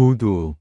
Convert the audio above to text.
구두